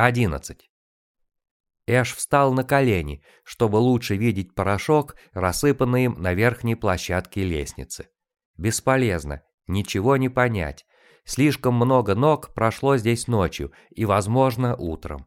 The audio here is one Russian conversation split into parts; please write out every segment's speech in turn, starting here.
11. Эш встал на колени, чтобы лучше видеть порошок, рассыпанный им на верхней площадке лестницы. Бесполезно, ничего не понять. Слишком много ног прошло здесь ночью и, возможно, утром.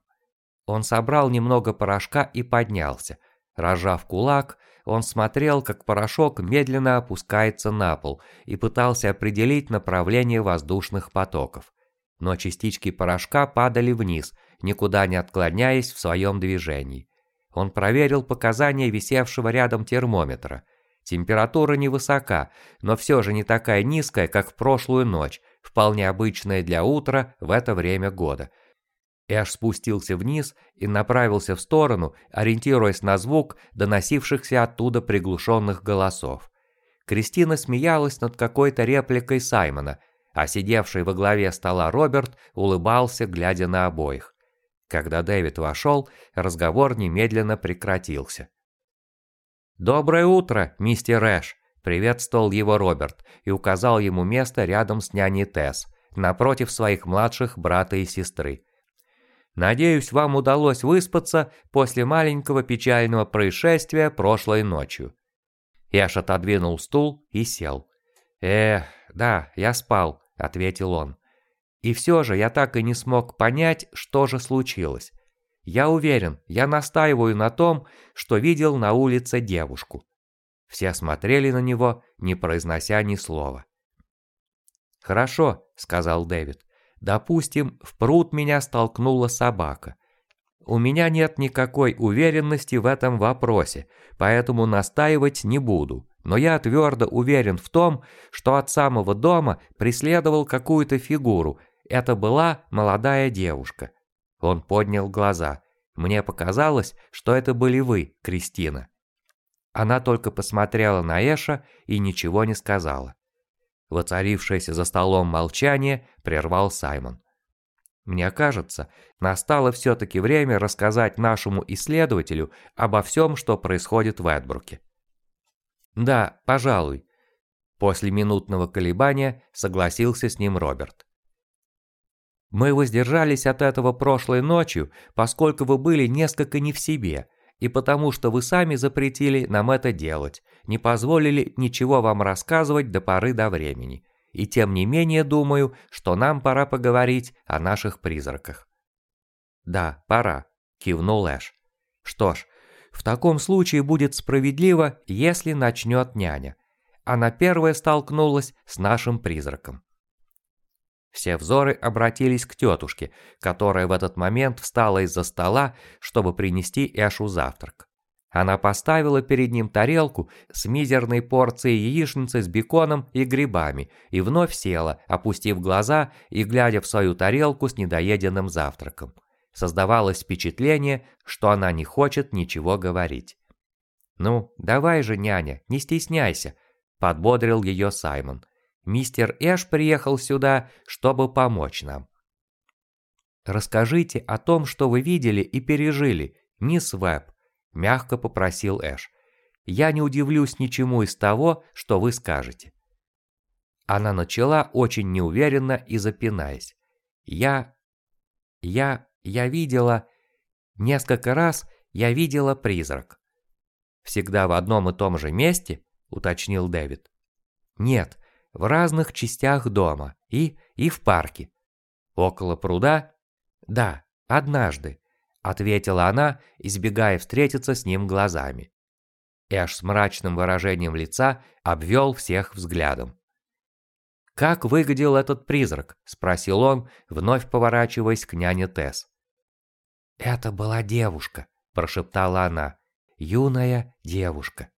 Он собрал немного порошка и поднялся. Рожав кулак, он смотрел, как порошок медленно опускается на пол и пытался определить направление воздушных потоков. Но частички порошка падали вниз, никуда не отклоняясь в своем движении. Он проверил показания висевшего рядом термометра. Температура невысока, но все же не такая низкая, как в прошлую ночь, вполне обычная для утра в это время года – Эш спустился вниз и направился в сторону, ориентируясь на звук доносившихся оттуда приглушенных голосов. Кристина смеялась над какой-то репликой Саймона, а сидевший во главе стола Роберт улыбался, глядя на обоих. Когда Дэвид вошел, разговор немедленно прекратился. «Доброе утро, мистер Эш!» – приветствовал его Роберт и указал ему место рядом с няней Тесс, напротив своих младших брата и сестры. Надеюсь, вам удалось выспаться после маленького печального происшествия прошлой ночью. Яш отодвинул стул и сел. «Эх, да, я спал», — ответил он. «И все же я так и не смог понять, что же случилось. Я уверен, я настаиваю на том, что видел на улице девушку». Все смотрели на него, не произнося ни слова. «Хорошо», — сказал Дэвид. Допустим, в пруд меня столкнула собака. У меня нет никакой уверенности в этом вопросе, поэтому настаивать не буду. Но я твердо уверен в том, что от самого дома преследовал какую-то фигуру. Это была молодая девушка. Он поднял глаза. Мне показалось, что это были вы, Кристина. Она только посмотрела на Эша и ничего не сказала. Воцарившееся за столом молчание прервал Саймон. Мне кажется, настало все-таки время рассказать нашему исследователю обо всем, что происходит в Эдбруке. Да, пожалуй. После минутного колебания согласился с ним Роберт. Мы воздержались от этого прошлой ночью, поскольку вы были несколько не в себе – и потому что вы сами запретили нам это делать, не позволили ничего вам рассказывать до поры до времени. И тем не менее думаю, что нам пора поговорить о наших призраках». «Да, пора», – кивнул Эш. «Что ж, в таком случае будет справедливо, если начнет няня. Она первая столкнулась с нашим призраком. Все взоры обратились к тетушке, которая в этот момент встала из-за стола, чтобы принести Эшу завтрак. Она поставила перед ним тарелку с мизерной порцией яичницы с беконом и грибами и вновь села, опустив глаза и глядя в свою тарелку с недоеденным завтраком. Создавалось впечатление, что она не хочет ничего говорить. «Ну, давай же, няня, не стесняйся», – подбодрил ее Саймон. Мистер Эш приехал сюда, чтобы помочь нам. «Расскажите о том, что вы видели и пережили, мисс Веб», – мягко попросил Эш. «Я не удивлюсь ничему из того, что вы скажете». Она начала очень неуверенно и запинаясь. «Я... я... я видела... несколько раз я видела призрак». «Всегда в одном и том же месте?» – уточнил Дэвид. «Нет, в разных частях дома и, и в парке. Около пруда? Да, однажды, ответила она, избегая встретиться с ним глазами. Эш с мрачным выражением лица обвел всех взглядом. «Как выглядел этот призрак?» – спросил он, вновь поворачиваясь к няне Тесс. «Это была девушка», – прошептала она. «Юная девушка».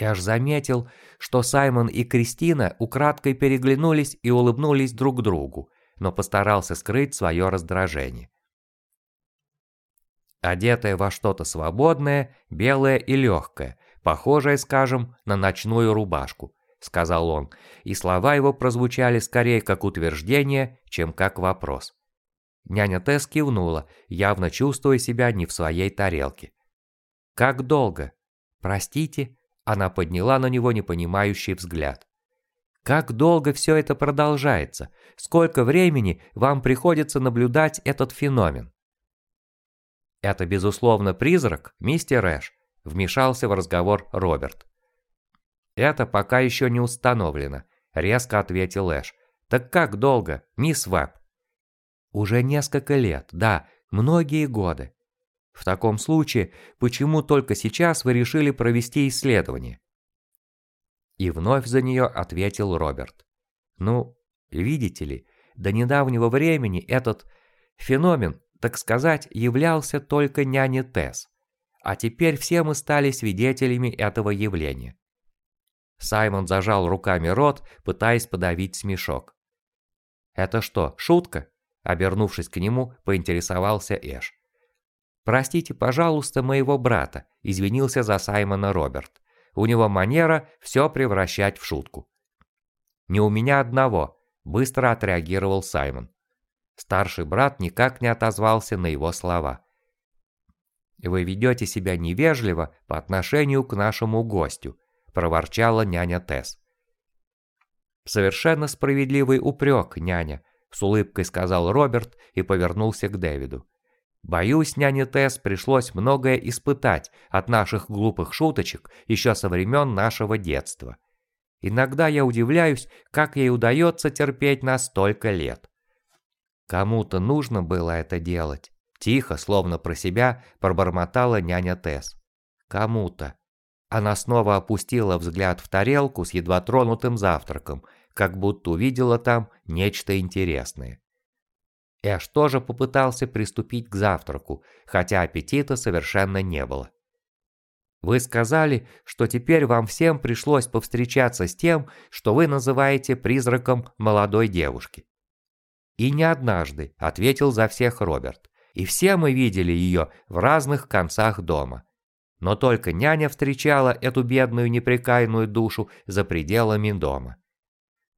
Я аж заметил, что Саймон и Кристина украдкой переглянулись и улыбнулись друг другу, но постарался скрыть свое раздражение. Одетая во что-то свободное, белое и легкое, похожее, скажем, на ночную рубашку, сказал он, и слова его прозвучали скорее как утверждение, чем как вопрос. Няня Тесс кивнула, явно чувствуя себя не в своей тарелке. «Как долго?» «Простите?» Она подняла на него непонимающий взгляд. Как долго все это продолжается? Сколько времени вам приходится наблюдать этот феномен? Это, безусловно, призрак, мистер Эш, вмешался в разговор Роберт. Это пока еще не установлено, резко ответил Эш. Так как долго, мисс Веб? Уже несколько лет, да, многие годы. В таком случае, почему только сейчас вы решили провести исследование? И вновь за нее ответил Роберт. Ну, видите ли, до недавнего времени этот феномен, так сказать, являлся только няней Тесс. А теперь все мы стали свидетелями этого явления. Саймон зажал руками рот, пытаясь подавить смешок. «Это что, шутка?» Обернувшись к нему, поинтересовался Эш. «Простите, пожалуйста, моего брата», – извинился за Саймона Роберт. «У него манера все превращать в шутку». «Не у меня одного», – быстро отреагировал Саймон. Старший брат никак не отозвался на его слова. «Вы ведете себя невежливо по отношению к нашему гостю», – проворчала няня Тесс. «Совершенно справедливый упрек, няня», – с улыбкой сказал Роберт и повернулся к Дэвиду. Боюсь, няне Тесс пришлось многое испытать от наших глупых шуточек еще со времен нашего детства. Иногда я удивляюсь, как ей удается терпеть нас столько лет. Кому-то нужно было это делать. Тихо, словно про себя, пробормотала няня Тесс. Кому-то. Она снова опустила взгляд в тарелку с едва тронутым завтраком, как будто увидела там нечто интересное. Эш тоже попытался приступить к завтраку, хотя аппетита совершенно не было. Вы сказали, что теперь вам всем пришлось повстречаться с тем, что вы называете призраком молодой девушки. И не однажды, ответил за всех Роберт. И все мы видели ее в разных концах дома. Но только няня встречала эту бедную непрекаянную душу за пределами дома.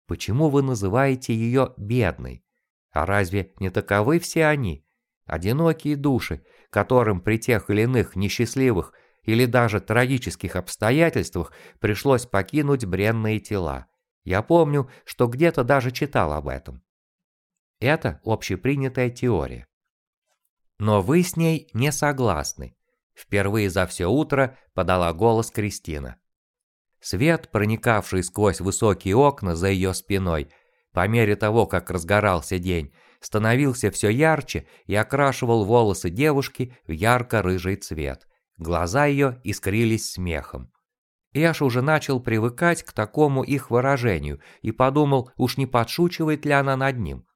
Почему вы называете ее бедной? А разве не таковы все они? Одинокие души, которым при тех или иных несчастливых или даже трагических обстоятельствах пришлось покинуть бренные тела. Я помню, что где-то даже читал об этом. Это общепринятая теория. Но вы с ней не согласны. Впервые за все утро подала голос Кристина. Свет, проникавший сквозь высокие окна за ее спиной, по мере того, как разгорался день, становился все ярче и окрашивал волосы девушки в ярко-рыжий цвет. Глаза ее искрились смехом. Эш уже начал привыкать к такому их выражению и подумал, уж не подшучивает ли она над ним.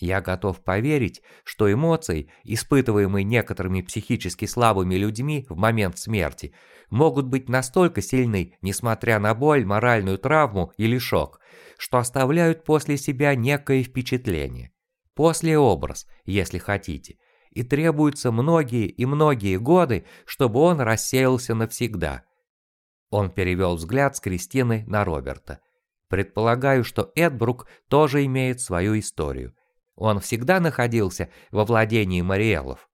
Я готов поверить, что эмоции, испытываемые некоторыми психически слабыми людьми в момент смерти, могут быть настолько сильны, несмотря на боль, моральную травму или шок, что оставляют после себя некое впечатление. Послеобраз, если хотите. И требуются многие и многие годы, чтобы он рассеялся навсегда. Он перевел взгляд с Кристины на Роберта. Предполагаю, что Эдбрук тоже имеет свою историю. Он всегда находился во владении Мариэллов.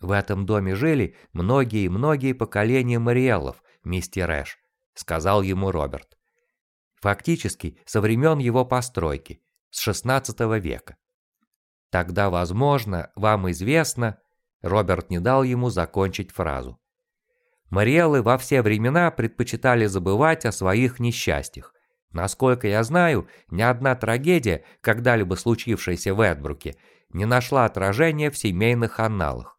В этом доме жили многие и многие поколения Мариэллов, мистер Эш, сказал ему Роберт. Фактически со времен его постройки, с XVI века. Тогда, возможно, вам известно, Роберт не дал ему закончить фразу. Мариэллы во все времена предпочитали забывать о своих несчастьях. Насколько я знаю, ни одна трагедия, когда-либо случившаяся в Эдбруке, не нашла отражения в семейных анналах.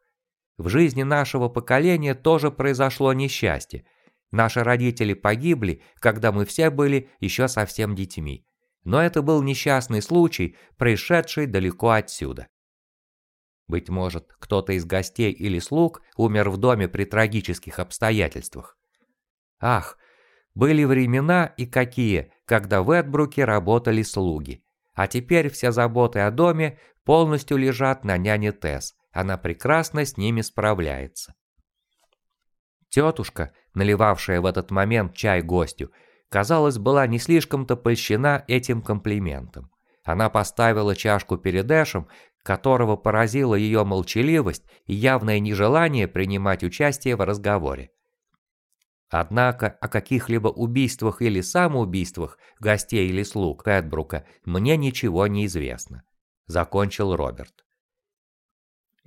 В жизни нашего поколения тоже произошло несчастье – Наши родители погибли, когда мы все были еще совсем детьми. Но это был несчастный случай, происшедший далеко отсюда. Быть может, кто-то из гостей или слуг умер в доме при трагических обстоятельствах. Ах, были времена и какие, когда в Эдбруке работали слуги. А теперь все заботы о доме полностью лежат на няне Тесс. Она прекрасно с ними справляется. Тетушка, наливавшая в этот момент чай гостю, казалось, была не слишком-то польщена этим комплиментом. Она поставила чашку перед Эшем, которого поразила ее молчаливость и явное нежелание принимать участие в разговоре. Однако о каких-либо убийствах или самоубийствах гостей или слуг Эдбрука мне ничего не известно, закончил Роберт.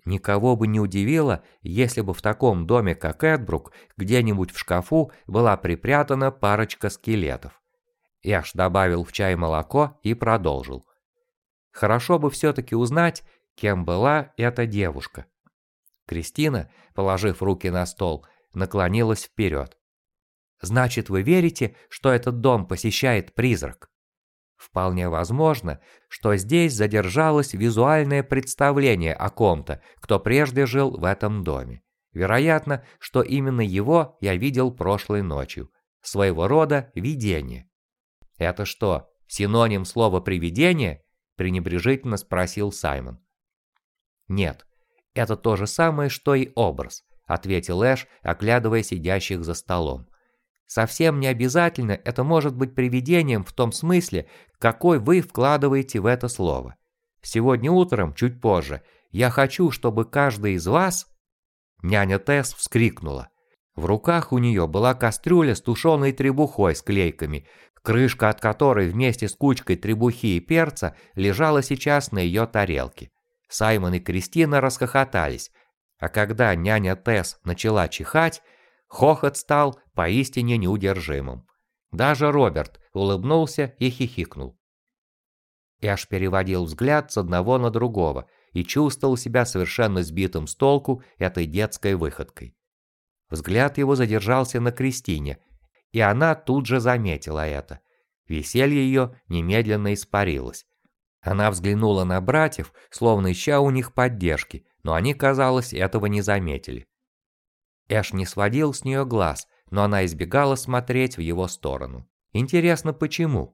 Никого бы не удивило, если бы в таком доме, как Эдбрук, где-нибудь в шкафу была припрятана парочка скелетов. Эш добавил в чай молоко и продолжил. Хорошо бы все-таки узнать, кем была эта девушка. Кристина, положив руки на стол, наклонилась вперед. «Значит, вы верите, что этот дом посещает призрак?» Вполне возможно, что здесь задержалось визуальное представление о ком-то, кто прежде жил в этом доме. Вероятно, что именно его я видел прошлой ночью. Своего рода видение. «Это что, синоним слова «привидение»?» – пренебрежительно спросил Саймон. «Нет, это то же самое, что и образ», – ответил Эш, оглядывая сидящих за столом. Совсем не обязательно это может быть привидением в том смысле, какой вы вкладываете в это слово. Сегодня утром, чуть позже, я хочу, чтобы каждый из вас... Няня Тесс вскрикнула. В руках у нее была кастрюля с тушеной требухой с клейками, крышка от которой вместе с кучкой требухи и перца лежала сейчас на ее тарелке. Саймон и Кристина расхохотались, а когда няня Тесс начала чихать, Хохот стал поистине неудержимым. Даже Роберт улыбнулся и хихикнул. Эш переводил взгляд с одного на другого и чувствовал себя совершенно сбитым с толку этой детской выходкой. Взгляд его задержался на Кристине, и она тут же заметила это. Веселье ее немедленно испарилось. Она взглянула на братьев, словно ища у них поддержки, но они, казалось, этого не заметили. Эш не сводил с нее глаз, но она избегала смотреть в его сторону. Интересно, почему?